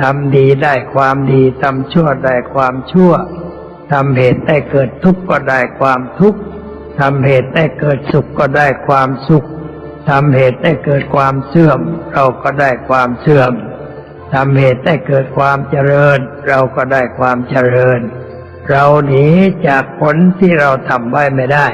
ทำดีได้ความดีทำชั่วได้ความชั่วทำเหตุได้เกิดทุกข์ก็ได้ความทุกข์ทำเหตุได้เกิดสุขก็ได้ความสุขทำเหตุได้เกิดความเสื่อม เราก็ได้ความเสื่อมทำเหตุได้เกิดความเจริญ เราก็ได้ความเจริญ เราหนีจากผลที่เราทำไว้ไม่ได้